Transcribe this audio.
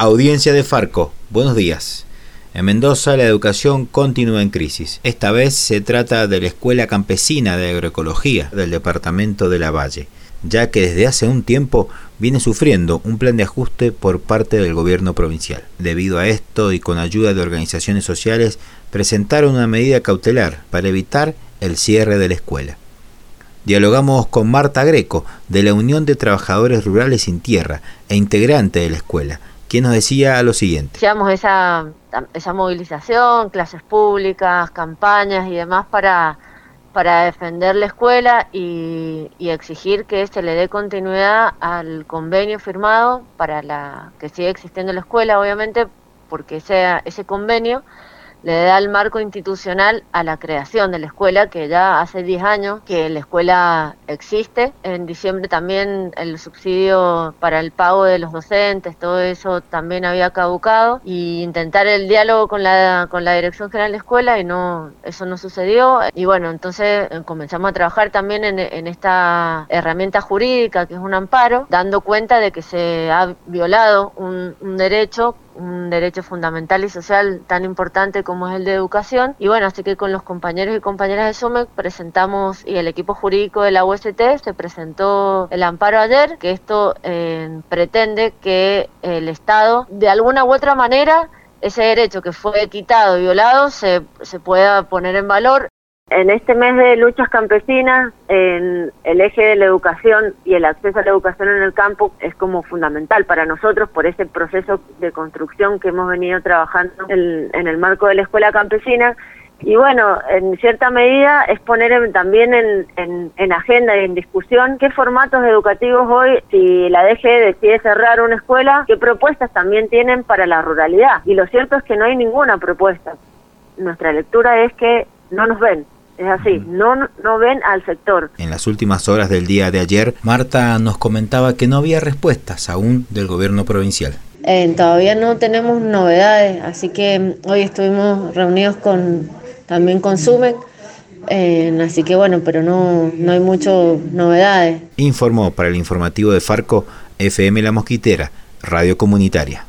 Audiencia de Farco, buenos días. En Mendoza la educación continúa en crisis. Esta vez se trata de la Escuela Campesina de Agroecología del Departamento de la Valle, ya que desde hace un tiempo viene sufriendo un plan de ajuste por parte del gobierno provincial. Debido a esto y con ayuda de organizaciones sociales, presentaron una medida cautelar para evitar el cierre de la escuela. Dialogamos con Marta Greco, de la Unión de Trabajadores Rurales sin Tierra e integrante de la escuela, quien nos decía lo siguiente. Hacíamos esa, esa movilización, clases públicas, campañas y demás para, para defender la escuela y, exigir que se le dé continuidad al convenio firmado para la que siga existiendo la escuela, obviamente, porque sea ese convenio le da el marco institucional a la creación de la escuela, que ya hace 10 años que la escuela existe. En diciembre también el subsidio para el pago de los docentes, todo eso también había caducado. Y intentar el diálogo con la, con la Dirección General de Escuela y no, eso no sucedió. Y bueno, entonces eh, comenzamos a trabajar también en, en esta herramienta jurídica que es un amparo, dando cuenta de que se ha violado un, un derecho derecho fundamental y social tan importante como es el de educación. Y bueno, así que con los compañeros y compañeras de SUMEC presentamos, y el equipo jurídico de la UST se presentó el amparo ayer, que esto eh, pretende que el Estado, de alguna u otra manera, ese derecho que fue quitado violado se, se pueda poner en valor en este mes de luchas campesinas, en el eje de la educación y el acceso a la educación en el campo es como fundamental para nosotros por ese proceso de construcción que hemos venido trabajando en, el marco de la escuela campesina. Y bueno, en cierta medida es poner también en, en, agenda y en discusión qué formatos educativos hoy, si la DG decide cerrar una escuela, qué propuestas también tienen para la ruralidad. Y lo cierto es que no hay ninguna propuesta. Nuestra lectura es que no nos ven, es así, no, no ven al sector. En las últimas horas del día de ayer, Marta nos comentaba que no había respuestas aún del gobierno provincial. Eh, todavía no tenemos novedades, así que hoy estuvimos reunidos con también con Sumen, eh, así que bueno, pero no, no hay muchas novedades. Informó para el informativo de Farco FM La Mosquitera, Radio Comunitaria.